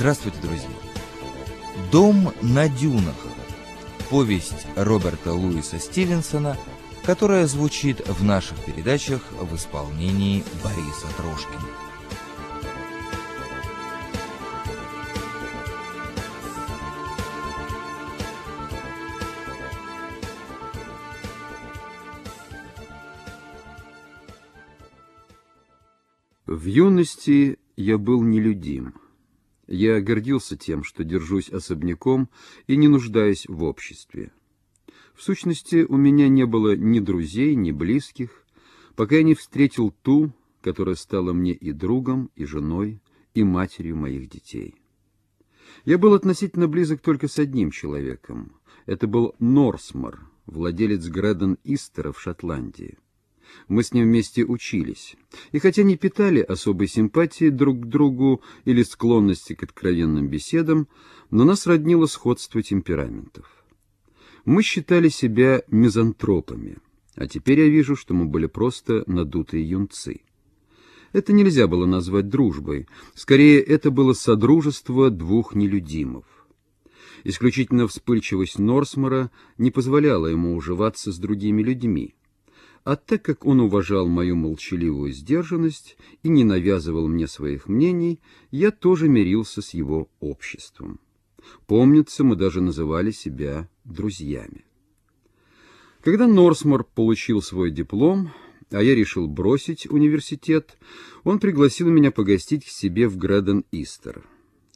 Здравствуйте, друзья! «Дом на дюнах» – повесть Роберта Луиса Стивенсона, которая звучит в наших передачах в исполнении Бориса Трошкина. В юности я был нелюдим. Я гордился тем, что держусь особняком и не нуждаюсь в обществе. В сущности, у меня не было ни друзей, ни близких, пока я не встретил ту, которая стала мне и другом, и женой, и матерью моих детей. Я был относительно близок только с одним человеком. Это был Норсмор, владелец Грэдден Истера в Шотландии. Мы с ним вместе учились. И хотя не питали особой симпатии друг к другу или склонности к откровенным беседам, но нас роднило сходство темпераментов. Мы считали себя мизантропами, а теперь я вижу, что мы были просто надутые юнцы. Это нельзя было назвать дружбой, скорее это было содружество двух нелюдимов. Исключительно вспыльчивость Норсмора не позволяла ему уживаться с другими людьми. А так как он уважал мою молчаливую сдержанность и не навязывал мне своих мнений, я тоже мирился с его обществом. Помнится, мы даже называли себя друзьями. Когда Норсмор получил свой диплом, а я решил бросить университет, он пригласил меня погостить к себе в Грэден-Истер.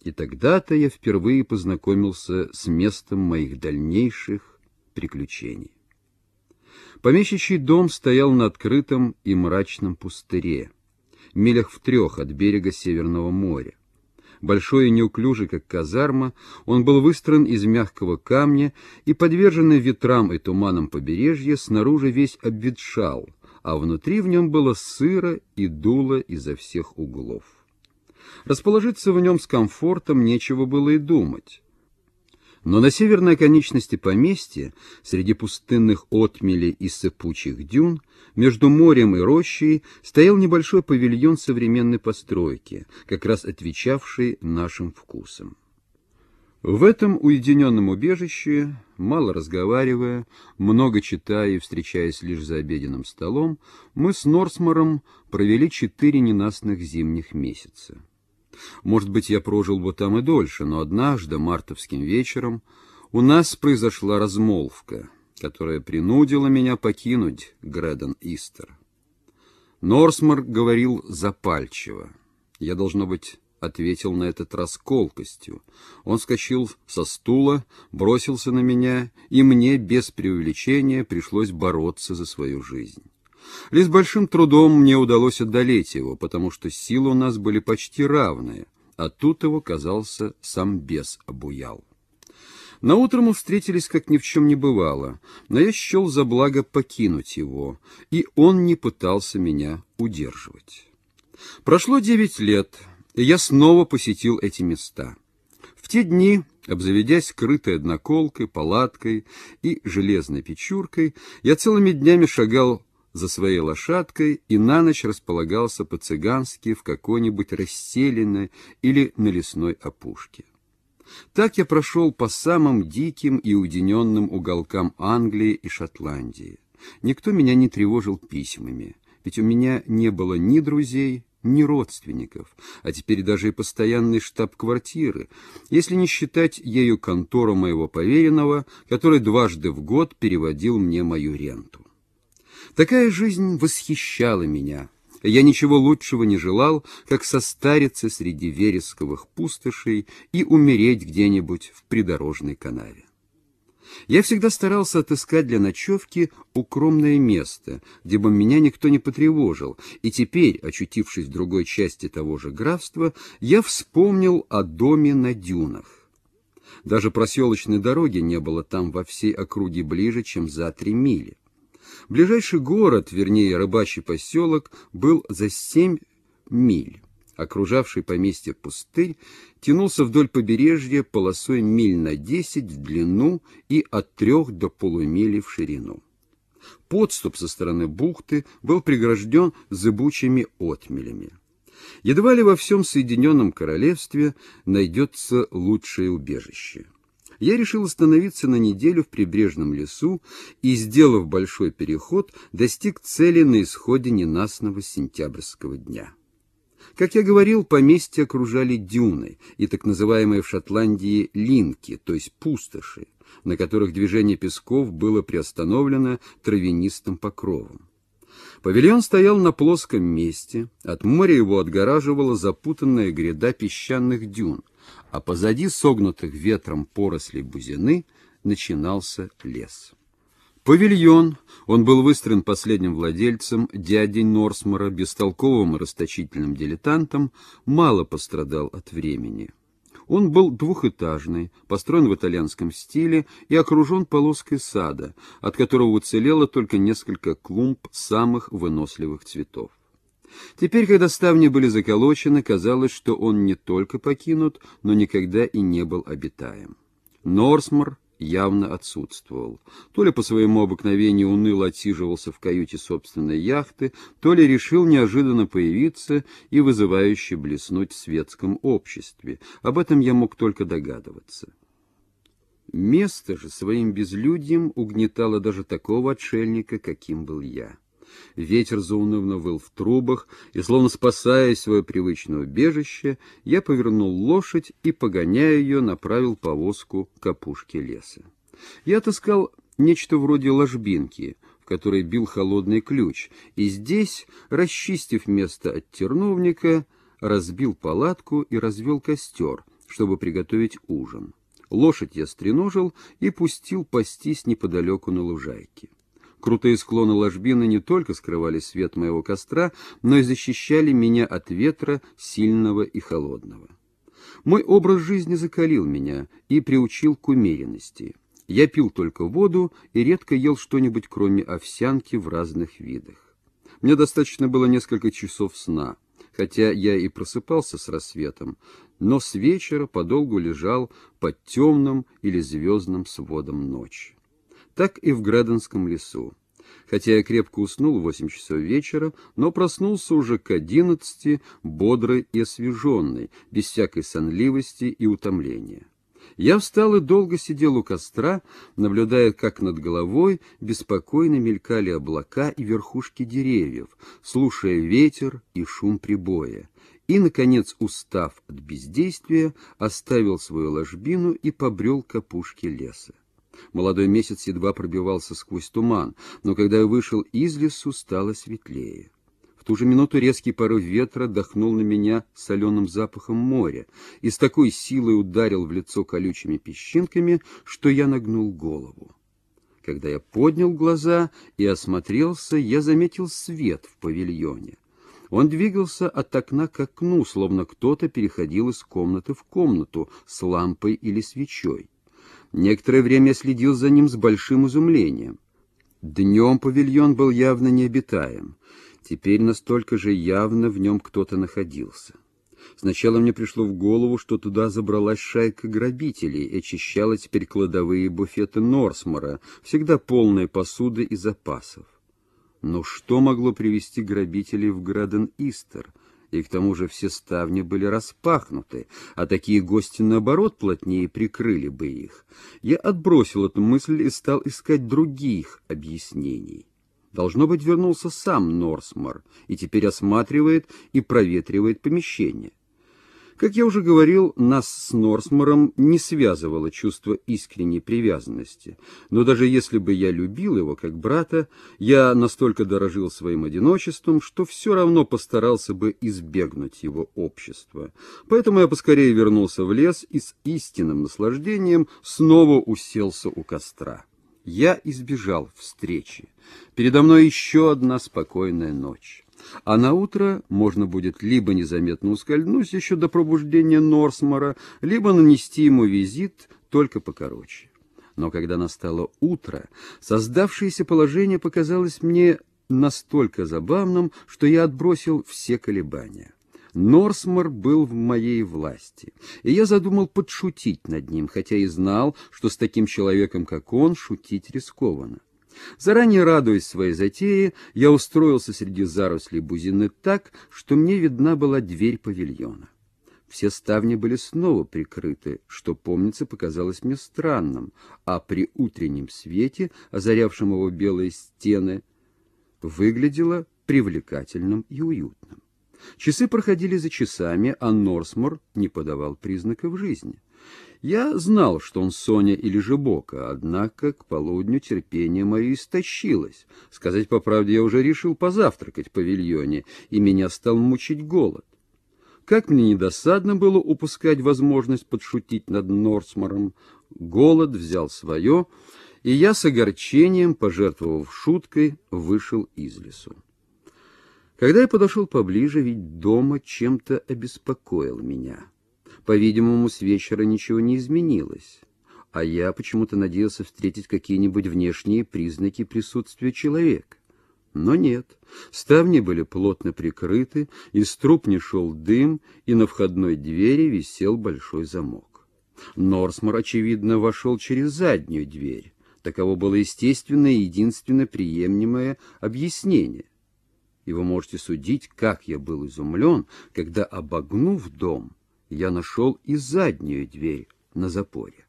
И тогда-то я впервые познакомился с местом моих дальнейших приключений. Помещичий дом стоял на открытом и мрачном пустыре, милях в трех от берега Северного моря. Большой и неуклюжий, как казарма, он был выстроен из мягкого камня и, подверженный ветрам и туманам побережья, снаружи весь обветшал, а внутри в нем было сыро и дуло изо всех углов. Расположиться в нем с комфортом нечего было и думать. Но на северной оконечности поместья, среди пустынных отмелей и сыпучих дюн, между морем и рощей, стоял небольшой павильон современной постройки, как раз отвечавший нашим вкусам. В этом уединенном убежище, мало разговаривая, много читая и встречаясь лишь за обеденным столом, мы с Норсмором провели четыре ненастных зимних месяца. Может быть, я прожил бы там и дольше, но однажды, мартовским вечером, у нас произошла размолвка, которая принудила меня покинуть Грэден Истер. Норсмор говорил запальчиво. Я, должно быть, ответил на этот раз колкостью. Он скочил со стула, бросился на меня, и мне без преувеличения пришлось бороться за свою жизнь. Лишь большим трудом мне удалось одолеть его, потому что силы у нас были почти равные, а тут его, казался, сам бес обуял. Наутро мы встретились, как ни в чем не бывало, но я счел за благо покинуть его, и он не пытался меня удерживать. Прошло девять лет, и я снова посетил эти места. В те дни, обзаведясь крытой одноколкой, палаткой и железной печуркой, я целыми днями шагал за своей лошадкой и на ночь располагался по-цыгански в какой-нибудь расселенной или на лесной опушке. Так я прошел по самым диким и уединенным уголкам Англии и Шотландии. Никто меня не тревожил письмами, ведь у меня не было ни друзей, ни родственников, а теперь даже и постоянной штаб-квартиры, если не считать ею контору моего поверенного, который дважды в год переводил мне мою ренту. Такая жизнь восхищала меня. Я ничего лучшего не желал, как состариться среди вересковых пустошей и умереть где-нибудь в придорожной канаве. Я всегда старался отыскать для ночевки укромное место, где бы меня никто не потревожил, и теперь, очутившись в другой части того же графства, я вспомнил о доме на дюнах. Даже проселочной дороги не было там во всей округе ближе, чем за три мили. Ближайший город, вернее рыбачий поселок, был за семь миль. Окружавший поместье пустырь тянулся вдоль побережья полосой миль на десять в длину и от трех до полумили в ширину. Подступ со стороны бухты был прегражден зыбучими отмелями. Едва ли во всем Соединенном Королевстве найдется лучшее убежище. Я решил остановиться на неделю в прибрежном лесу и, сделав большой переход, достиг цели на исходе ненастного сентябрьского дня. Как я говорил, поместье окружали дюны и так называемые в Шотландии линки, то есть пустоши, на которых движение песков было приостановлено травянистым покровом. Павильон стоял на плоском месте, от моря его отгораживала запутанная гряда песчаных дюн, а позади согнутых ветром порослей бузины начинался лес. Павильон, он был выстроен последним владельцем, дядей Норсмора, бестолковым и расточительным дилетантом, мало пострадал от времени. Он был двухэтажный, построен в итальянском стиле и окружен полоской сада, от которого уцелело только несколько клумб самых выносливых цветов. Теперь, когда ставни были заколочены, казалось, что он не только покинут, но никогда и не был обитаем. Норсмор явно отсутствовал. То ли по своему обыкновению уныло отсиживался в каюте собственной яхты, то ли решил неожиданно появиться и вызывающе блеснуть в светском обществе. Об этом я мог только догадываться. Место же своим безлюдьем угнетало даже такого отшельника, каким был я. Ветер заунывно выл в трубах, и, словно спасая свое привычное убежище, я повернул лошадь и, погоняя ее, направил повозку к опушке леса. Я отыскал нечто вроде ложбинки, в которой бил холодный ключ, и здесь, расчистив место от терновника, разбил палатку и развел костер, чтобы приготовить ужин. Лошадь я стреножил и пустил пастись неподалеку на лужайке. Крутые склоны ложбины не только скрывали свет моего костра, но и защищали меня от ветра сильного и холодного. Мой образ жизни закалил меня и приучил к умеренности. Я пил только воду и редко ел что-нибудь, кроме овсянки в разных видах. Мне достаточно было несколько часов сна, хотя я и просыпался с рассветом, но с вечера подолгу лежал под темным или звездным сводом ночи так и в Граденском лесу. Хотя я крепко уснул в восемь часов вечера, но проснулся уже к одиннадцати, бодрый и освеженный, без всякой сонливости и утомления. Я встал и долго сидел у костра, наблюдая, как над головой беспокойно мелькали облака и верхушки деревьев, слушая ветер и шум прибоя. И, наконец, устав от бездействия, оставил свою ложбину и побрел к опушке леса. Молодой месяц едва пробивался сквозь туман, но когда я вышел из лесу, стало светлее. В ту же минуту резкий порыв ветра дохнул на меня соленым запахом моря и с такой силой ударил в лицо колючими песчинками, что я нагнул голову. Когда я поднял глаза и осмотрелся, я заметил свет в павильоне. Он двигался от окна к окну, словно кто-то переходил из комнаты в комнату с лампой или свечой. Некоторое время следил за ним с большим изумлением. Днем павильон был явно необитаем. Теперь настолько же явно в нем кто-то находился. Сначала мне пришло в голову, что туда забралась шайка грабителей и очищала теперь кладовые буфеты Норсмора, всегда полные посуды и запасов. Но что могло привести грабителей в Граден-Истер — и к тому же все ставни были распахнуты, а такие гости, наоборот, плотнее прикрыли бы их. Я отбросил эту мысль и стал искать других объяснений. Должно быть, вернулся сам Норсмор и теперь осматривает и проветривает помещение. Как я уже говорил, нас с Норсмором не связывало чувство искренней привязанности, но даже если бы я любил его как брата, я настолько дорожил своим одиночеством, что все равно постарался бы избегнуть его общества. Поэтому я поскорее вернулся в лес и с истинным наслаждением снова уселся у костра. Я избежал встречи. Передо мной еще одна спокойная ночь а на утро можно будет либо незаметно ускользнуть еще до пробуждения Норсмора, либо нанести ему визит только покороче. Но когда настало утро, создавшееся положение показалось мне настолько забавным, что я отбросил все колебания. Норсмор был в моей власти, и я задумал подшутить над ним, хотя и знал, что с таким человеком, как он, шутить рискованно. Заранее радуясь своей затее, я устроился среди зарослей бузины так, что мне видна была дверь павильона. Все ставни были снова прикрыты, что, помнится, показалось мне странным, а при утреннем свете, озарявшем его белые стены, выглядело привлекательным и уютным. Часы проходили за часами, а Норсмор не подавал признаков жизни. Я знал, что он Соня или же Бока, однако к полудню терпение мое истощилось. Сказать по правде, я уже решил позавтракать в павильоне, и меня стал мучить голод. Как мне недосадно было упускать возможность подшутить над Норсмором, голод взял свое, и я с огорчением, пожертвовав шуткой, вышел из лесу. Когда я подошел поближе, ведь дома чем-то обеспокоил меня. По-видимому, с вечера ничего не изменилось, а я почему-то надеялся встретить какие-нибудь внешние признаки присутствия человека. Но нет, ставни были плотно прикрыты, из труб не шел дым, и на входной двери висел большой замок. Норсмор, очевидно, вошел через заднюю дверь. Таково было естественное и единственно приемлемое объяснение. И вы можете судить, как я был изумлен, когда, обогнув дом, я нашел и заднюю дверь на запоре.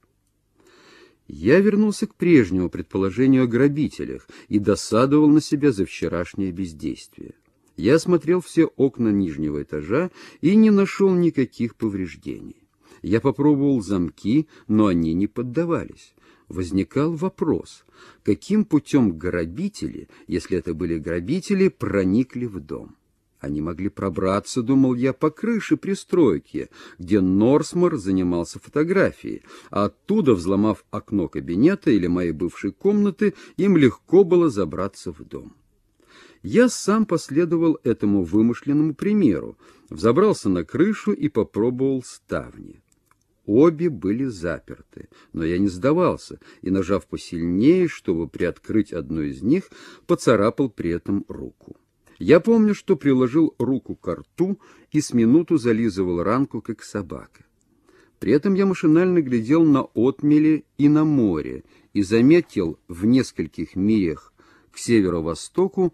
Я вернулся к прежнему предположению о грабителях и досадовал на себя за вчерашнее бездействие. Я осмотрел все окна нижнего этажа и не нашел никаких повреждений. Я попробовал замки, но они не поддавались. Возникал вопрос, каким путем грабители, если это были грабители, проникли в дом. Они могли пробраться, думал я, по крыше пристройки, где Норсмор занимался фотографией, а оттуда, взломав окно кабинета или моей бывшей комнаты, им легко было забраться в дом. Я сам последовал этому вымышленному примеру, взобрался на крышу и попробовал ставни. Обе были заперты, но я не сдавался и, нажав посильнее, чтобы приоткрыть одну из них, поцарапал при этом руку. Я помню, что приложил руку к рту и с минуту зализывал ранку, как собака. При этом я машинально глядел на отмели и на море и заметил в нескольких милях к северо-востоку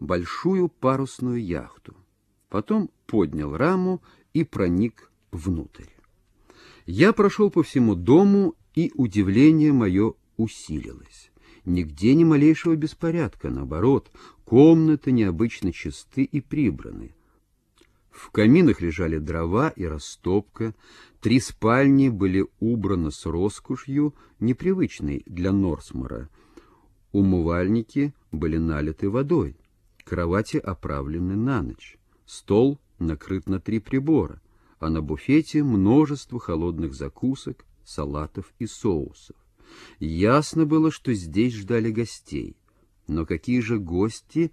большую парусную яхту. Потом поднял раму и проник внутрь. Я прошел по всему дому, и удивление мое усилилось. Нигде ни малейшего беспорядка, наоборот, комнаты необычно чисты и прибраны. В каминах лежали дрова и растопка, три спальни были убраны с роскошью, непривычной для Норсмора. Умывальники были налиты водой, кровати оправлены на ночь, стол накрыт на три прибора, а на буфете множество холодных закусок, салатов и соусов. Ясно было, что здесь ждали гостей. Но какие же гости,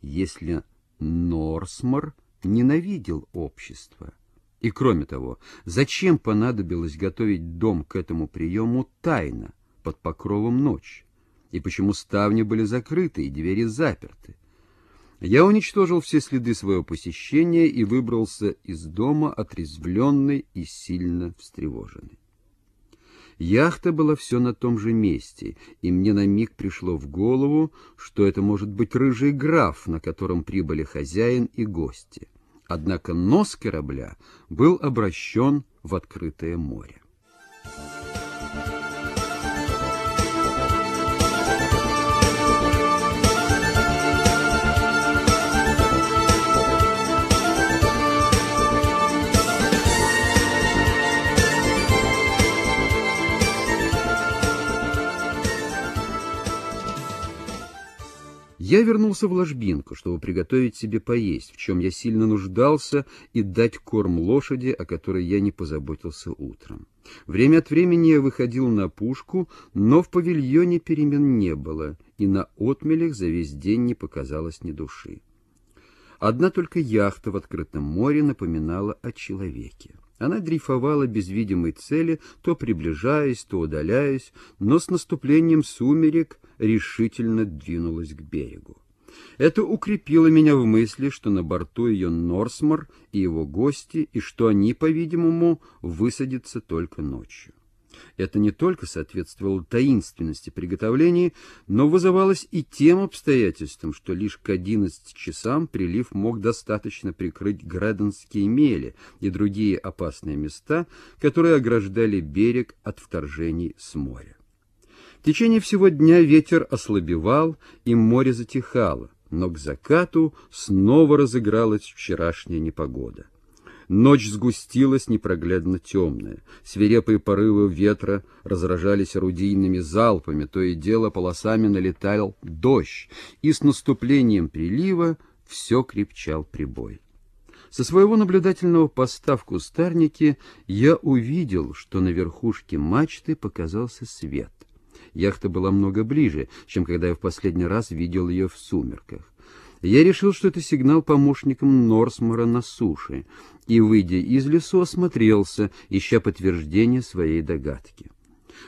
если Норсмор ненавидел общество? И кроме того, зачем понадобилось готовить дом к этому приему тайно, под покровом ночи? И почему ставни были закрыты и двери заперты? Я уничтожил все следы своего посещения и выбрался из дома отрезвленный и сильно встревоженный. Яхта была все на том же месте, и мне на миг пришло в голову, что это может быть рыжий граф, на котором прибыли хозяин и гости. Однако нос корабля был обращен в открытое море. Я вернулся в ложбинку, чтобы приготовить себе поесть, в чем я сильно нуждался, и дать корм лошади, о которой я не позаботился утром. Время от времени я выходил на пушку, но в павильоне перемен не было, и на отмелях за весь день не показалось ни души. Одна только яхта в открытом море напоминала о человеке. Она дрейфовала без видимой цели, то приближаясь, то удаляясь, но с наступлением сумерек решительно двинулась к берегу. Это укрепило меня в мысли, что на борту ее Норсмор и его гости, и что они, по-видимому, высадятся только ночью. Это не только соответствовало таинственности приготовлений, но вызывалось и тем обстоятельством, что лишь к 11 часам прилив мог достаточно прикрыть Граденские мели и другие опасные места, которые ограждали берег от вторжений с моря. В течение всего дня ветер ослабевал, и море затихало, но к закату снова разыгралась вчерашняя непогода. Ночь сгустилась непроглядно темная. Свирепые порывы ветра разражались орудийными залпами, то и дело полосами налетал дождь, и с наступлением прилива все крепчал прибой. Со своего наблюдательного поста в кустарнике я увидел, что на верхушке мачты показался свет. Яхта была много ближе, чем когда я в последний раз видел ее в сумерках. Я решил, что это сигнал помощникам Норсмора на суше, и, выйдя из лесу, осмотрелся, ища подтверждение своей догадки.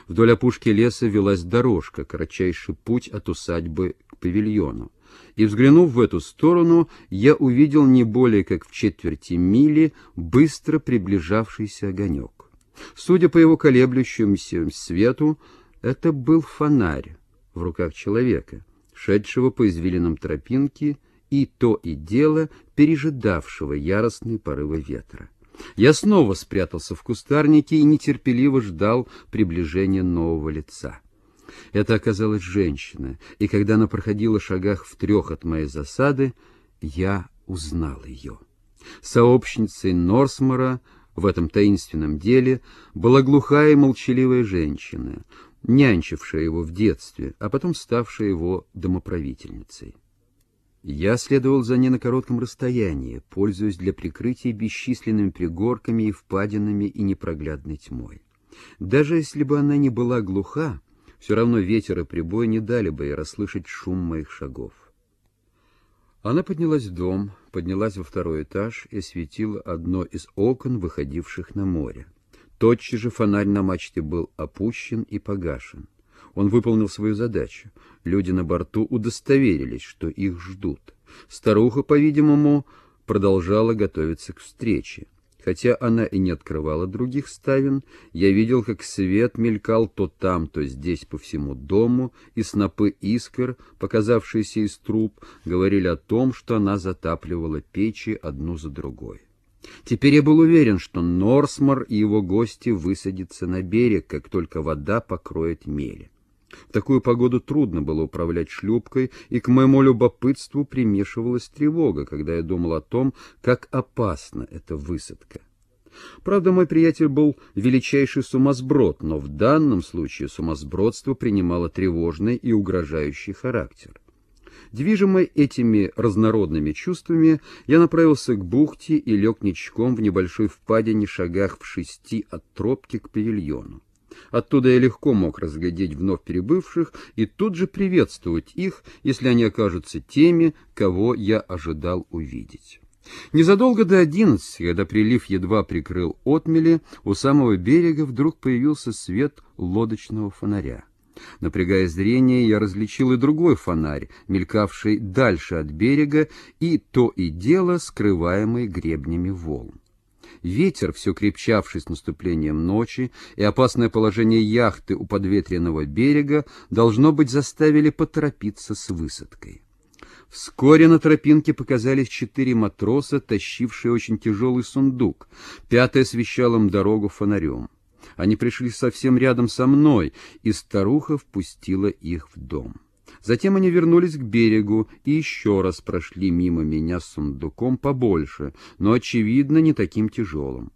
Вдоль опушки леса велась дорожка, кратчайший путь от усадьбы к павильону. И, взглянув в эту сторону, я увидел не более как в четверти мили быстро приближавшийся огонек. Судя по его колеблющемуся свету, это был фонарь в руках человека — шедшего по извилинам тропинки и то и дело пережидавшего яростные порывы ветра. Я снова спрятался в кустарнике и нетерпеливо ждал приближения нового лица. Это оказалась женщина, и когда она проходила шагах в трех от моей засады, я узнал ее. Сообщницей Норсмора в этом таинственном деле была глухая и молчаливая женщина, нянчившая его в детстве, а потом ставшая его домоправительницей. Я следовал за ней на коротком расстоянии, пользуясь для прикрытия бесчисленными пригорками и впадинами и непроглядной тьмой. Даже если бы она не была глуха, все равно ветер и прибой не дали бы ей расслышать шум моих шагов. Она поднялась в дом, поднялась во второй этаж и осветила одно из окон, выходивших на море. Тотчас же фонарь на мачте был опущен и погашен. Он выполнил свою задачу. Люди на борту удостоверились, что их ждут. Старуха, по-видимому, продолжала готовиться к встрече. Хотя она и не открывала других ставен, я видел, как свет мелькал то там, то здесь по всему дому, и снопы искр, показавшиеся из труб, говорили о том, что она затапливала печи одну за другой. Теперь я был уверен, что Норсмор и его гости высадятся на берег, как только вода покроет мели. В такую погоду трудно было управлять шлюпкой, и к моему любопытству примешивалась тревога, когда я думал о том, как опасна эта высадка. Правда, мой приятель был величайший сумасброд, но в данном случае сумасбродство принимало тревожный и угрожающий характер. Движимый этими разнородными чувствами, я направился к бухте и лег ничком в небольшой впадине шагах в шести от тропки к павильону. Оттуда я легко мог разглядеть вновь перебывших и тут же приветствовать их, если они окажутся теми, кого я ожидал увидеть. Незадолго до одиннадцати, когда прилив едва прикрыл отмели, у самого берега вдруг появился свет лодочного фонаря. Напрягая зрение, я различил и другой фонарь, мелькавший дальше от берега, и то и дело скрываемый гребнями волн. Ветер, все крепчавший с наступлением ночи, и опасное положение яхты у подветренного берега, должно быть, заставили поторопиться с высадкой. Вскоре на тропинке показались четыре матроса, тащившие очень тяжелый сундук. Пятый освещал им дорогу фонарем. Они пришли совсем рядом со мной, и старуха впустила их в дом. Затем они вернулись к берегу и еще раз прошли мимо меня с сундуком побольше, но, очевидно, не таким тяжелым.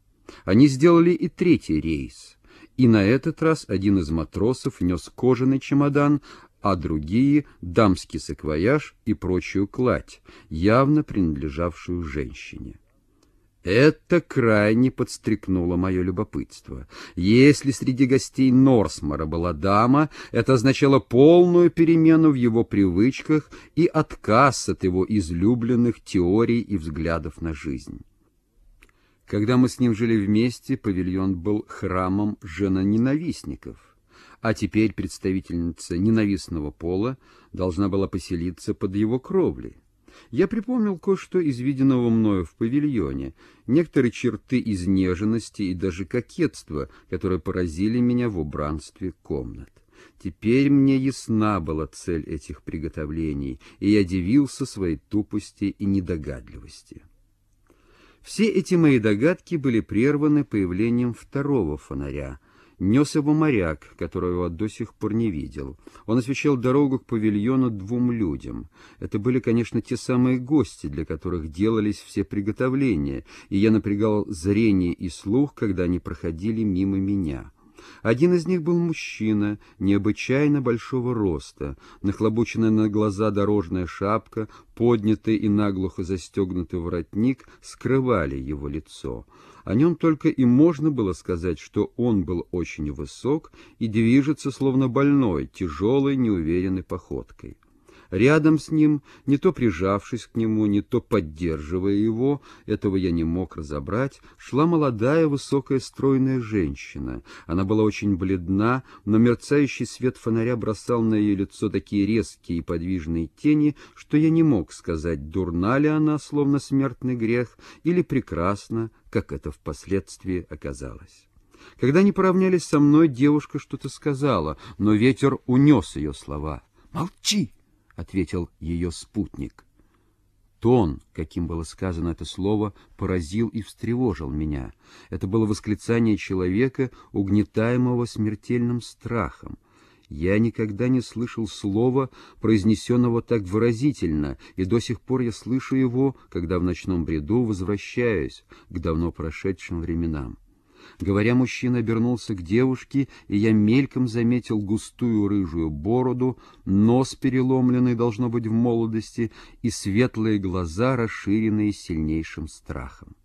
Они сделали и третий рейс, и на этот раз один из матросов нес кожаный чемодан, а другие — дамский саквояж и прочую кладь, явно принадлежавшую женщине. Это крайне подстрекнуло мое любопытство. Если среди гостей Норсмора была дама, это означало полную перемену в его привычках и отказ от его излюбленных теорий и взглядов на жизнь. Когда мы с ним жили вместе, павильон был храмом женоненавистников, а теперь представительница ненавистного пола должна была поселиться под его кровлей. Я припомнил кое-что из виденного мною в павильоне, некоторые черты изнеженности и даже кокетства, которые поразили меня в убранстве комнат. Теперь мне ясна была цель этих приготовлений, и я дивился своей тупости и недогадливости. Все эти мои догадки были прерваны появлением второго фонаря. Нес его моряк, которого до сих пор не видел. Он освещал дорогу к павильону двум людям. Это были, конечно, те самые гости, для которых делались все приготовления, и я напрягал зрение и слух, когда они проходили мимо меня. Один из них был мужчина, необычайно большого роста, нахлобученная на глаза дорожная шапка, поднятый и наглухо застегнутый воротник скрывали его лицо. О нем только и можно было сказать, что он был очень высок и движется, словно больной, тяжелой, неуверенной походкой. Рядом с ним, не то прижавшись к нему, не то поддерживая его, этого я не мог разобрать, шла молодая высокая стройная женщина. Она была очень бледна, но мерцающий свет фонаря бросал на ее лицо такие резкие и подвижные тени, что я не мог сказать, дурна ли она, словно смертный грех, или прекрасна, как это впоследствии оказалось. Когда они поравнялись со мной, девушка что-то сказала, но ветер унес ее слова. «Молчи!» Ответил ее спутник. Тон, каким было сказано это слово, поразил и встревожил меня. Это было восклицание человека, угнетаемого смертельным страхом. Я никогда не слышал слова, произнесенного так выразительно, и до сих пор я слышу его, когда в ночном бреду возвращаюсь к давно прошедшим временам. Говоря, мужчина обернулся к девушке, и я мельком заметил густую рыжую бороду, нос переломленный, должно быть, в молодости, и светлые глаза, расширенные сильнейшим страхом.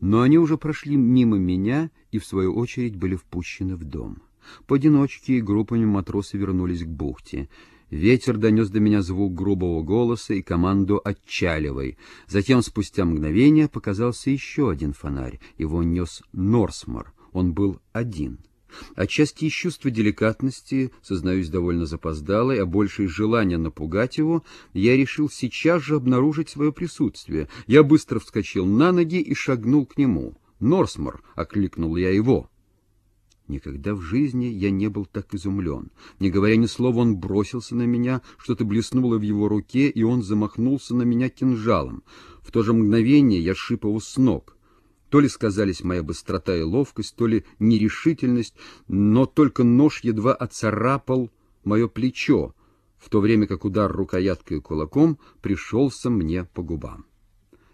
Но они уже прошли мимо меня и, в свою очередь, были впущены в дом. Поодиночке и группами матросы вернулись к бухте. Ветер донес до меня звук грубого голоса и команду «Отчаливай». Затем, спустя мгновение, показался еще один фонарь. Его нес Норсмор. Он был один. Отчасти из чувства деликатности, сознаюсь, довольно запоздалой, а больше из желания напугать его, я решил сейчас же обнаружить свое присутствие. Я быстро вскочил на ноги и шагнул к нему. «Норсмор!» — окликнул я его. Никогда в жизни я не был так изумлен. Не говоря ни слова, он бросился на меня, что-то блеснуло в его руке, и он замахнулся на меня кинжалом. В то же мгновение я шип его с ног. То ли сказались моя быстрота и ловкость, то ли нерешительность, но только нож едва оцарапал мое плечо, в то время как удар рукояткой и кулаком пришелся мне по губам.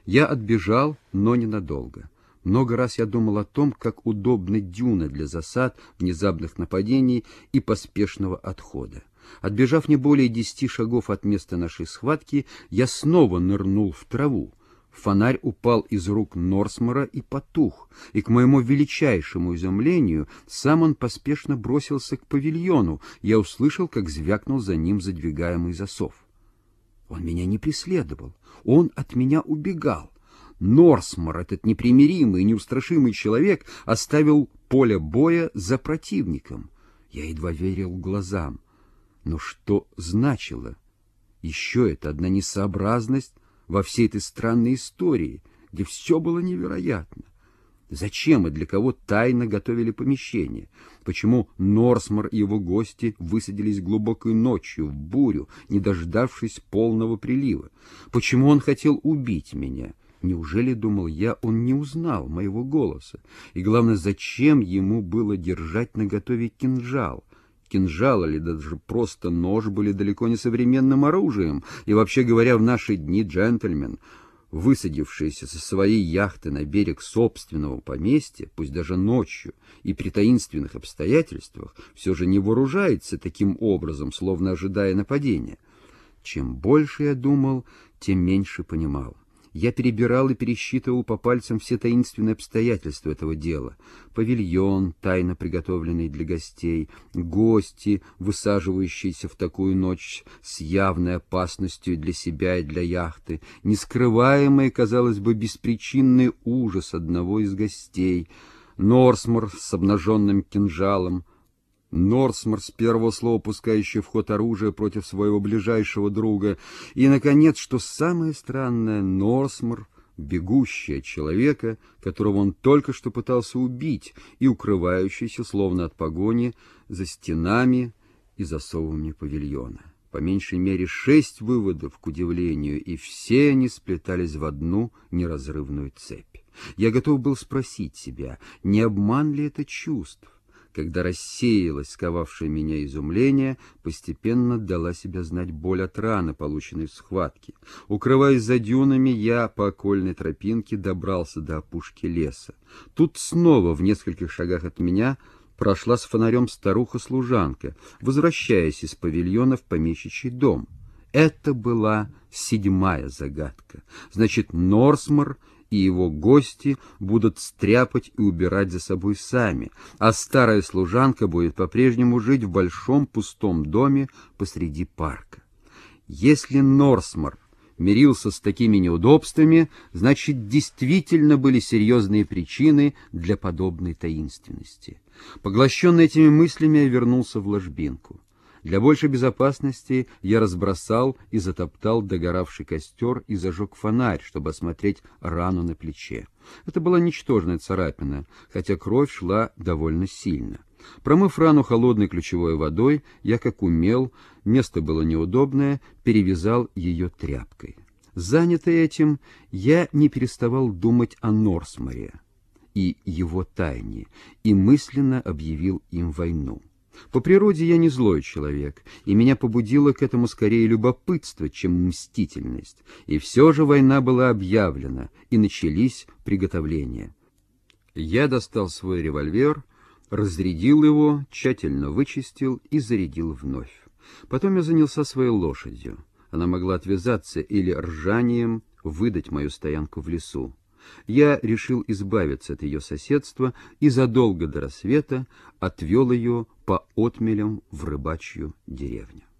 Я отбежал, но ненадолго. Много раз я думал о том, как удобны дюны для засад, внезапных нападений и поспешного отхода. Отбежав не более десяти шагов от места нашей схватки, я снова нырнул в траву. Фонарь упал из рук Норсмора и потух, и, к моему величайшему изумлению, сам он поспешно бросился к павильону. Я услышал, как звякнул за ним задвигаемый засов. Он меня не преследовал, он от меня убегал. Норсмор, этот непримиримый неустрашимый человек, оставил поле боя за противником. Я едва верил глазам. Но что значило? Еще это одна несообразность во всей этой странной истории, где все было невероятно. Зачем и для кого тайно готовили помещение? Почему Норсмор и его гости высадились глубокой ночью в бурю, не дождавшись полного прилива? Почему он хотел убить меня? Неужели, думал я, он не узнал моего голоса? И главное, зачем ему было держать наготове кинжал? Кинжал или даже просто нож были далеко не современным оружием, и вообще говоря, в наши дни джентльмен, высадившийся со своей яхты на берег собственного поместья, пусть даже ночью и при таинственных обстоятельствах, все же не вооружается таким образом, словно ожидая нападения. Чем больше я думал, тем меньше понимал. Я перебирал и пересчитывал по пальцам все таинственные обстоятельства этого дела. Павильон, тайно приготовленный для гостей, гости, высаживающиеся в такую ночь с явной опасностью для себя и для яхты, нескрываемый, казалось бы, беспричинный ужас одного из гостей, Норсмор с обнаженным кинжалом, Норсмор с первого слова пускающий в ход оружие против своего ближайшего друга, и, наконец, что самое странное, Норсмор, бегущий от человека, которого он только что пытался убить, и укрывающийся, словно от погони, за стенами и засовами павильона. По меньшей мере шесть выводов, к удивлению, и все они сплетались в одну неразрывную цепь. Я готов был спросить себя, не обман ли это чувств? Когда рассеялось сковавшее меня изумление, постепенно дала себя знать боль от раны, полученной в схватке. Укрываясь за дюнами, я по окольной тропинке добрался до опушки леса. Тут снова, в нескольких шагах от меня, прошла с фонарем старуха-служанка, возвращаясь из павильона в помещичий дом. Это была седьмая загадка. Значит, Норсмор и его гости будут стряпать и убирать за собой сами, а старая служанка будет по-прежнему жить в большом пустом доме посреди парка. Если Норсмор мирился с такими неудобствами, значит, действительно были серьезные причины для подобной таинственности. Поглощенный этими мыслями, я вернулся в ложбинку. Для большей безопасности я разбросал и затоптал догоравший костер и зажег фонарь, чтобы осмотреть рану на плече. Это была ничтожная царапина, хотя кровь шла довольно сильно. Промыв рану холодной ключевой водой, я, как умел, место было неудобное, перевязал ее тряпкой. Занятый этим, я не переставал думать о Норсморе и его тайне, и мысленно объявил им войну. По природе я не злой человек, и меня побудило к этому скорее любопытство, чем мстительность. И все же война была объявлена, и начались приготовления. Я достал свой револьвер, разрядил его, тщательно вычистил и зарядил вновь. Потом я занялся своей лошадью. Она могла отвязаться или ржанием выдать мою стоянку в лесу я решил избавиться от ее соседства и задолго до рассвета отвел ее по отмелям в рыбачью деревню.